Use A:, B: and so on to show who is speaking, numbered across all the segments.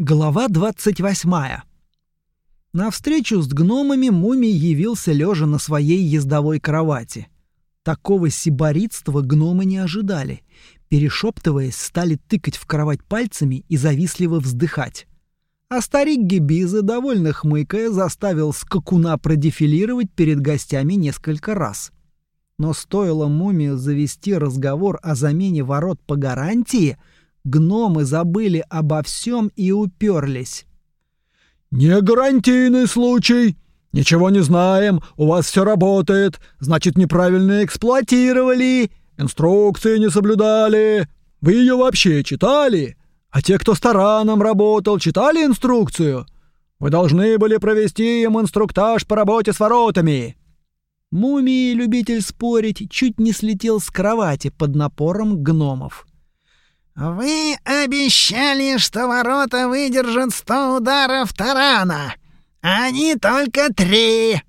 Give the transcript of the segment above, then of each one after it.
A: Глава 28. На встречу с гномами мумий явился лежа на своей ездовой кровати. Такого сиборитства гномы не ожидали. Перешептываясь, стали тыкать в кровать пальцами и завистливо вздыхать. А старик Гибиза, довольно хмыкая, заставил скакуна продефилировать перед гостями несколько раз. Но стоило мумию завести разговор о замене ворот по гарантии — Гномы забыли обо всем и уперлись.
B: «Не гарантийный случай. Ничего не знаем. У вас все работает. Значит, неправильно эксплуатировали. Инструкции не соблюдали. Вы ее вообще читали? А те, кто с тараном работал, читали инструкцию? Вы должны были провести им инструктаж по работе с воротами».
A: Мумий, любитель спорить, чуть не слетел с кровати под напором гномов.
C: «Вы обещали, что ворота выдержат сто ударов тарана, они только три!»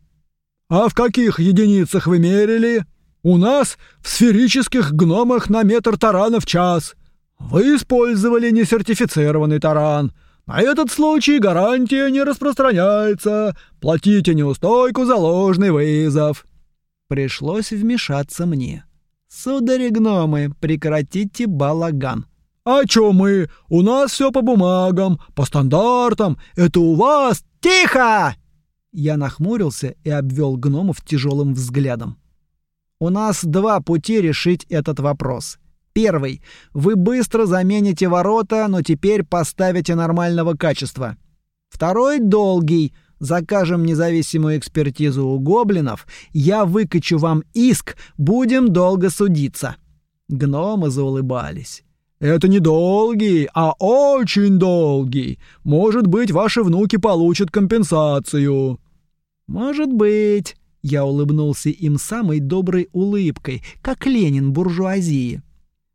B: «А в каких единицах вы мерили? У нас в сферических гномах на метр тарана в час. Вы использовали несертифицированный таран. На этот случай гарантия не распространяется. Платите неустойку за ложный вызов».
A: Пришлось вмешаться мне. «Судари гномы, прекратите балаган.
B: «А чё мы? У нас все по бумагам, по стандартам. Это у вас...»
A: «Тихо!» Я нахмурился и обвел гномов тяжелым взглядом. «У нас два пути решить этот вопрос. Первый. Вы быстро замените ворота, но теперь поставите нормального качества. Второй. Долгий. Закажем независимую экспертизу у гоблинов. Я выкачу вам иск, будем долго судиться». Гномы заулыбались.
B: Это не долгий, а очень долгий. Может быть, ваши внуки получат компенсацию.
A: Может быть, я улыбнулся им самой доброй улыбкой, как Ленин буржуазии.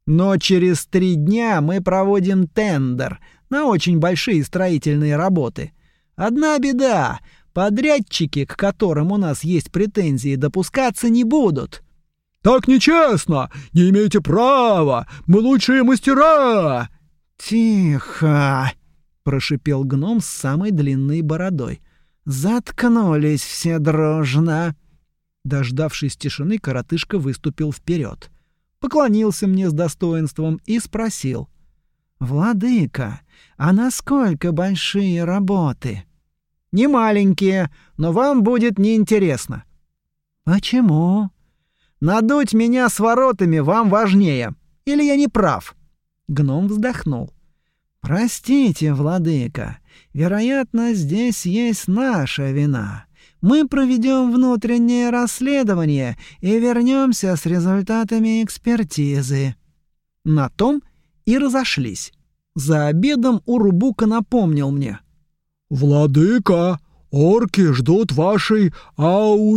A: Но через три дня мы проводим тендер на очень большие строительные работы. Одна беда: подрядчики, к которым у нас есть претензии, допускаться не будут.
B: Так нечестно! Не имеете права! Мы лучшие мастера!»
A: «Тихо!» — прошипел гном с самой длинной бородой. «Заткнулись все дружно!» Дождавшись тишины, коротышка выступил вперед, поклонился мне с достоинством и спросил. «Владыка, а насколько большие работы?» «Не маленькие, но вам будет неинтересно». «Почему?» Надуть меня с воротами вам важнее. Или я не прав?» Гном вздохнул. «Простите, владыка, вероятно, здесь есть наша вина. Мы проведем внутреннее расследование и вернемся с результатами экспертизы». На том и разошлись. За обедом Урубука напомнил мне.
B: «Владыка, орки ждут вашей аудиенши».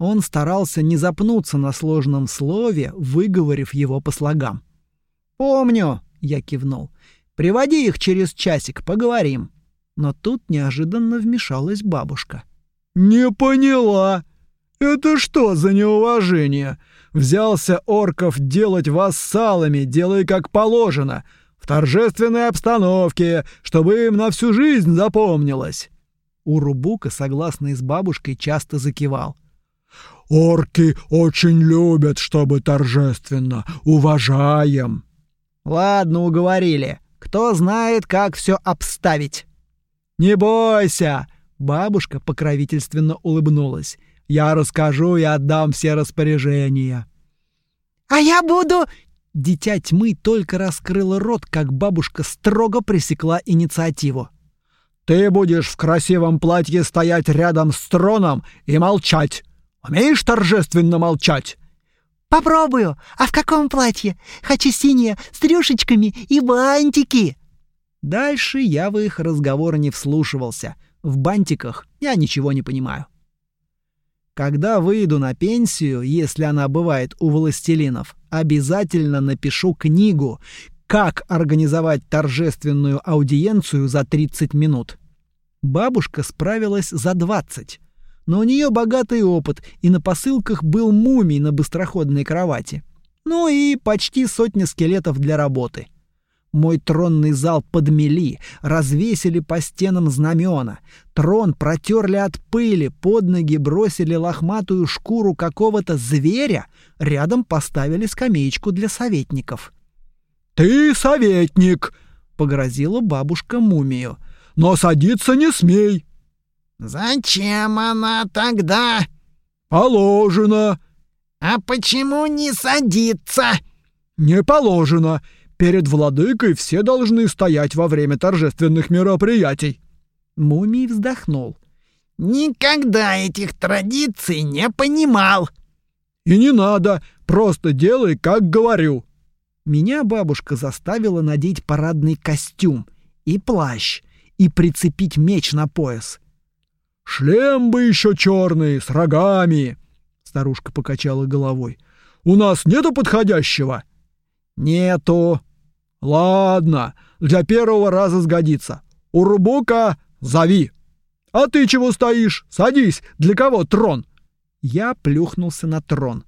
A: Он старался не запнуться на сложном слове, выговорив его по слогам. «Помню», — я кивнул. «Приводи их через часик, поговорим». Но тут неожиданно вмешалась бабушка.
B: «Не поняла. Это что за неуважение? Взялся орков делать вассалами, делай как положено, в торжественной обстановке, чтобы им на всю жизнь запомнилось».
A: Урубука, согласно с бабушкой, часто закивал.
B: Орки очень любят, чтобы торжественно. Уважаем.
A: Ладно, уговорили. Кто знает, как все обставить. Не бойся, бабушка покровительственно улыбнулась. Я расскажу и отдам все распоряжения.
C: А я буду
A: Дитя тьмы только раскрыла рот, как бабушка строго пресекла инициативу.
B: Ты будешь в красивом платье стоять рядом с троном и молчать. Умеешь торжественно молчать?»
C: «Попробую. А в каком платье? Хочу синее, с трюшечками и бантики».
A: Дальше я в их разговор не вслушивался. В бантиках я ничего не понимаю. Когда выйду на пенсию, если она бывает у властелинов, обязательно напишу книгу «Как организовать торжественную аудиенцию за 30 минут». Бабушка справилась за 20 но у нее богатый опыт, и на посылках был мумий на быстроходной кровати. Ну и почти сотня скелетов для работы. Мой тронный зал подмели, развесили по стенам знамена. Трон протерли от пыли, под ноги бросили лохматую шкуру какого-то зверя, рядом поставили скамеечку для советников.
B: «Ты советник!» — погрозила бабушка мумию. «Но садиться не смей!»
C: «Зачем она тогда?»
B: «Положено!»
C: «А почему не садиться?»
B: «Не положено!» Перед владыкой все должны стоять во время торжественных мероприятий.
A: Мумий вздохнул.
C: Никогда этих традиций не понимал.
B: И не надо, просто делай, как говорю.
A: Меня бабушка заставила надеть парадный костюм и плащ и прицепить меч на пояс.
B: Шлем бы еще черный с рогами. Старушка покачала головой. У нас нету подходящего.
A: Нету,
B: Ладно, для первого раза сгодится. Урубука, зови. А ты чего стоишь? Садись. Для кого трон?
A: Я плюхнулся на трон.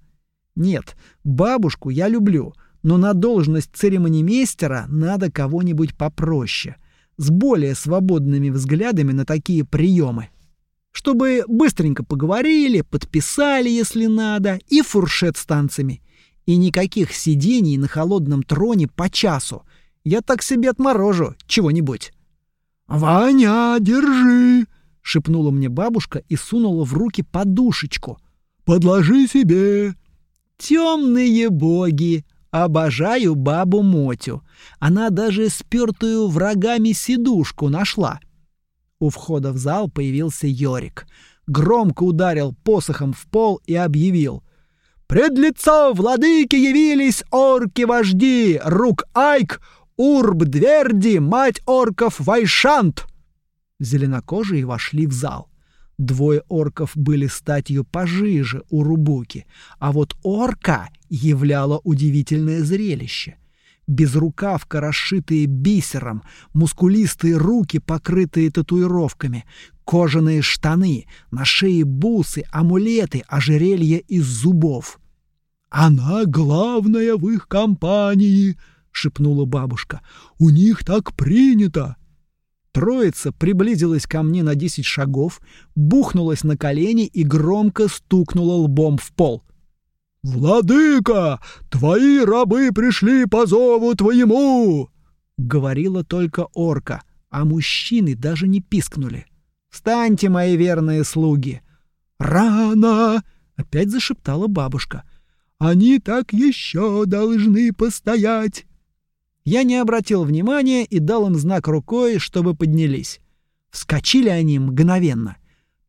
A: Нет, бабушку я люблю, но на должность церемонимейстера надо кого-нибудь попроще, с более свободными взглядами на такие приемы. Чтобы быстренько поговорили, подписали, если надо, и фуршет с танцами. И никаких сидений на холодном троне по часу. Я так себе отморожу чего-нибудь.
B: «Ваня, держи!» — шепнула мне бабушка и сунула в руки подушечку. «Подложи себе!»
A: «Темные боги! Обожаю бабу Мотю. Она даже спертую врагами сидушку нашла». У входа в зал появился Йорик. Громко ударил посохом в пол и объявил — Пред лицо владыки явились орки-вожди, рук Айк, Урб-Дверди, мать орков Вайшант. Зеленокожие вошли в зал. Двое орков были статью пожиже у Рубуки, а вот орка являла удивительное зрелище. Безрукавка, расшитые бисером, мускулистые руки, покрытые татуировками, кожаные штаны, на шее бусы, амулеты, ожерелья из зубов.
B: «Она главная в их компании», — шепнула бабушка. «У них так принято».
A: Троица приблизилась ко мне на десять шагов, бухнулась на колени и громко стукнула лбом в пол.
B: «Владыка, твои рабы пришли по зову твоему!»
A: Говорила только орка, а мужчины даже не пискнули. «Встаньте, мои верные слуги!»
B: «Рано!»
A: — опять зашептала бабушка.
B: Они так еще должны постоять.
A: Я не обратил внимания и дал им знак рукой, чтобы поднялись. Вскочили они мгновенно.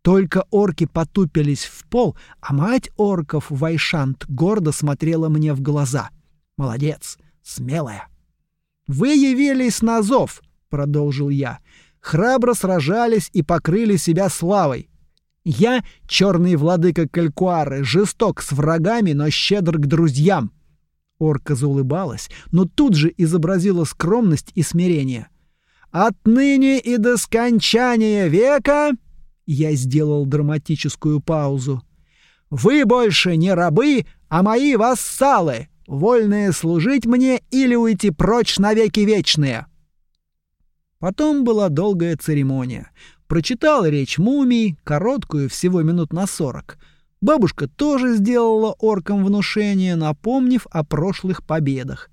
A: Только орки потупились в пол, а мать орков Вайшант гордо смотрела мне в глаза. Молодец, смелая. Вы явились на зов, продолжил я. Храбро сражались и покрыли себя славой. Я — черный владыка Калькуары, жесток с врагами, но щедр к друзьям. Орка заулыбалась, но тут же изобразила скромность и смирение. «Отныне и до скончания века...» Я сделал драматическую паузу. «Вы больше не рабы, а мои вассалы, вольные служить мне или уйти прочь навеки вечные». Потом была долгая церемония. Прочитал речь мумии, короткую, всего минут на сорок. Бабушка тоже сделала оркам внушение, напомнив о прошлых победах.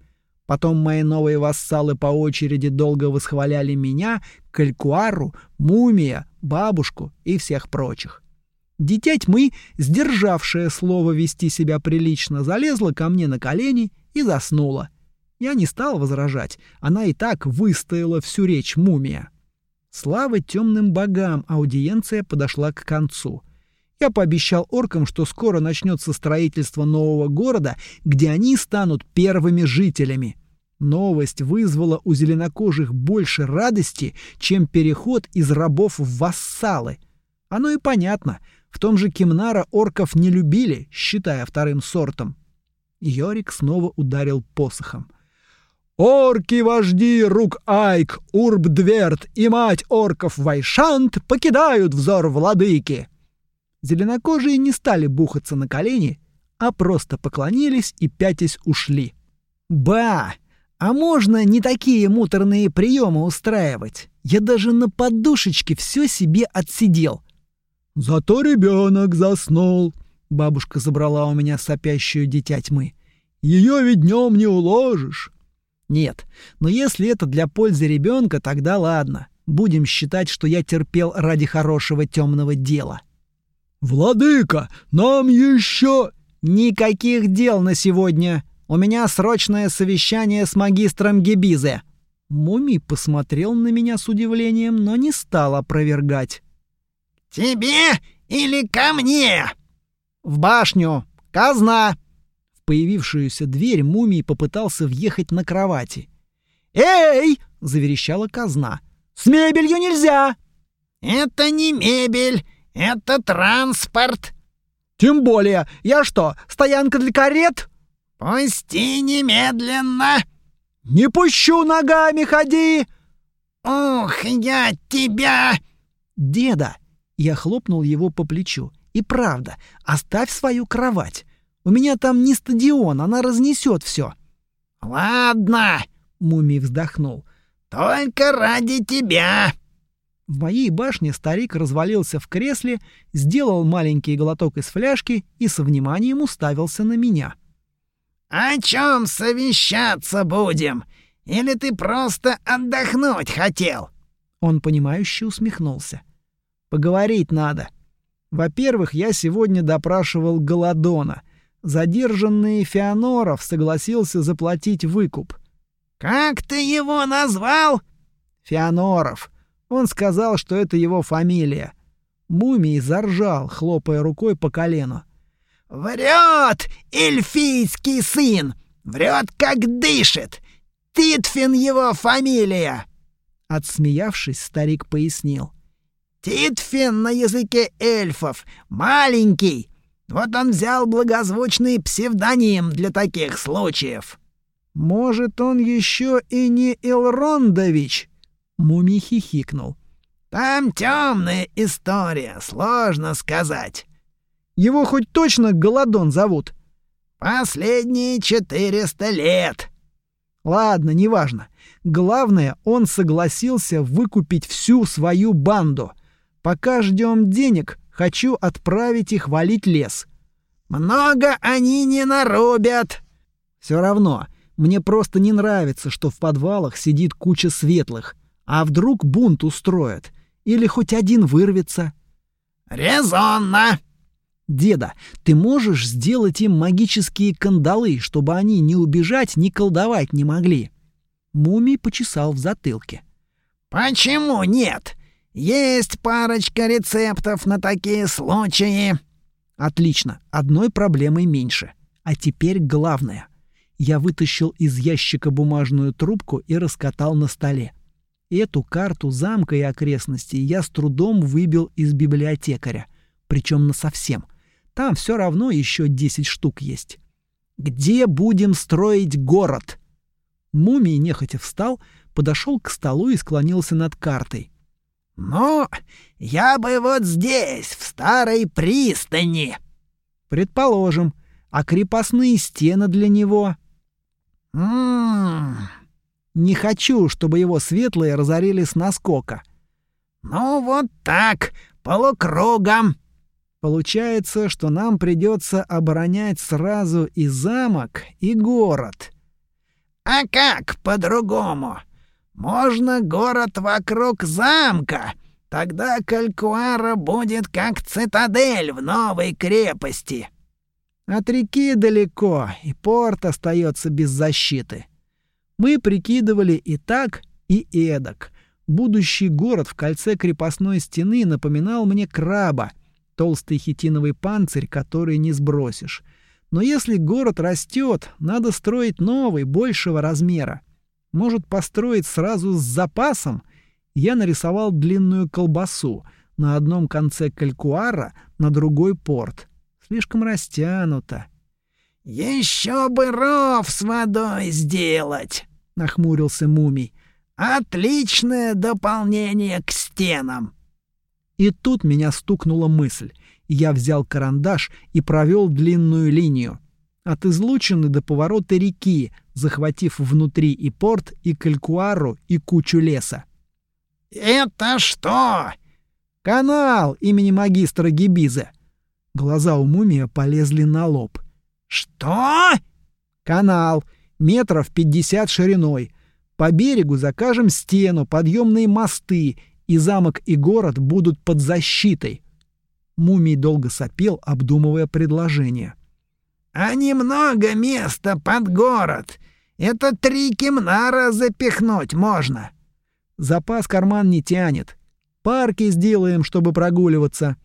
A: Потом мои новые вассалы по очереди долго восхваляли меня, Калькуару, Мумия, бабушку и всех прочих. Дитя тьмы, сдержавшее слово вести себя прилично, залезла ко мне на колени и заснула. Я не стал возражать, она и так выстояла всю речь мумия. Слава темным богам, аудиенция подошла к концу. Я пообещал оркам, что скоро начнется строительство нового города, где они станут первыми жителями. Новость вызвала у зеленокожих больше радости, чем переход из рабов в вассалы. Оно и понятно. В том же Кимнара орков не любили, считая вторым сортом. Йорик снова ударил посохом.
B: Орки-вожди рук Айк, Урб-Дверт и мать орков Вайшант покидают взор владыки.
A: Зеленокожие не стали бухаться на колени, а просто поклонились и пятясь ушли. Ба! А можно не такие муторные приемы устраивать? Я даже на подушечке все себе отсидел.
B: Зато ребенок заснул.
A: Бабушка забрала у меня сопящую дитя тьмы.
B: Ее ведь днем не уложишь.
A: Нет, но если это для пользы ребенка, тогда ладно. Будем считать, что я терпел ради хорошего темного дела.
B: Владыка, нам еще...
A: Никаких дел на сегодня. У меня срочное совещание с магистром Гебизе. Мумий посмотрел на меня с удивлением, но не стал опровергать.
C: «Тебе или ко мне?»
A: «В башню! Казна!» В появившуюся дверь мумий попытался въехать на кровати. «Эй!» — заверещала казна. «С мебелью нельзя!»
C: «Это не мебель, это транспорт!»
A: «Тем более! Я что, стоянка для карет?»
C: «Пусти немедленно!»
A: «Не пущу ногами, ходи!»
C: «Ух, я тебя!»
A: «Деда!» Я хлопнул его по плечу. И правда, оставь свою кровать. У меня там не стадион, она разнесет все.
C: Ладно, Мумий вздохнул. Только ради тебя.
A: В моей башне старик развалился в кресле, сделал маленький глоток из фляжки и со вниманием уставился на меня.
C: «О чем совещаться будем? Или ты просто отдохнуть хотел?»
A: Он понимающе усмехнулся. «Поговорить надо. Во-первых, я сегодня допрашивал Голодона. Задержанный Феоноров согласился заплатить выкуп.
C: «Как ты его назвал?»
A: «Феоноров. Он сказал, что это его фамилия». Мумий заржал, хлопая рукой по колену.
C: «Врет, эльфийский сын! Врет, как дышит! Титфин его фамилия!»
A: Отсмеявшись, старик пояснил.
C: Титфин на языке эльфов. Маленький. Вот он взял благозвучный псевдоним для таких случаев.
A: Может, он еще и не Элрондович? Мумий хихикнул.
C: Там темная история, сложно сказать.
A: Его хоть точно Голодон зовут?
C: Последние четыреста лет.
A: Ладно, неважно. Главное, он согласился выкупить всю свою банду. Пока ждем денег, хочу отправить их валить лес.
C: Много они не нарубят.
A: Все равно, мне просто не нравится, что в подвалах сидит куча светлых. А вдруг бунт устроят? Или хоть один вырвется?
C: Резонно.
A: Деда, ты можешь сделать им магические кандалы, чтобы они ни убежать, ни колдовать не могли? Мумий почесал в затылке.
C: Почему нет? Есть парочка рецептов на такие случаи.
A: Отлично, одной проблемой меньше. А теперь главное. Я вытащил из ящика бумажную трубку и раскатал на столе. Эту карту замка и окрестностей я с трудом выбил из библиотекаря, причем на совсем. Там все равно еще 10 штук есть. Где будем строить город? Мумий нехотя встал, подошел к столу и склонился над картой.
C: «Ну, я бы вот здесь, в старой пристани».
A: «Предположим. А крепостные стены для него?»
C: «Ммм...»
A: «Не хочу, чтобы его светлые разорили с наскока».
C: «Ну вот так, полукругом».
A: Получается, что нам придется оборонять сразу и замок, и город.
C: А как по-другому? Можно город вокруг замка. Тогда Калькуара будет как цитадель в новой крепости.
A: От реки далеко, и порт остается без защиты. Мы прикидывали и так, и эдак. Будущий город в кольце крепостной стены напоминал мне краба, толстый хитиновый панцирь, который не сбросишь. Но если город растет, надо строить новый, большего размера. Может построить сразу с запасом? Я нарисовал длинную колбасу. На одном конце калькуара, на другой порт. Слишком растянуто.
C: «Еще бы ров с водой сделать!» — нахмурился мумий. «Отличное дополнение к стенам!»
A: И тут меня стукнула мысль. Я взял карандаш и провел длинную линию. От излучины до поворота реки, захватив внутри и порт, и калькуару, и кучу леса.
C: «Это что?»
A: «Канал имени магистра Гибиза». Глаза у мумия полезли на лоб.
C: «Что?»
A: «Канал. Метров пятьдесят шириной. По берегу закажем стену, подъемные мосты, и замок и город будут под защитой». Мумий долго сопел, обдумывая предложение.
C: «А немного места под город. Это три кимнара запихнуть можно».
A: «Запас карман не тянет. Парки сделаем, чтобы прогуливаться».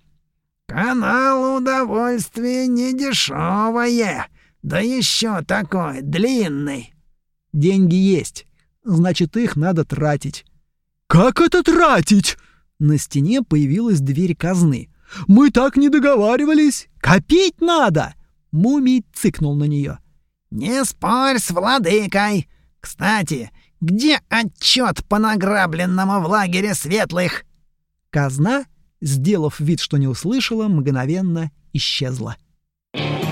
C: «Канал удовольствие недешевое, да еще такой длинный».
A: «Деньги есть, значит, их надо тратить».
B: «Как это тратить?»
A: На стене появилась дверь казны.
B: «Мы так не договаривались!»
A: «Копить надо!» Мумий цыкнул на нее.
C: «Не спорь с владыкой! Кстати, где отчет по награбленному в лагере светлых?»
A: Казна сделав вид, что не услышала, мгновенно исчезла. Thank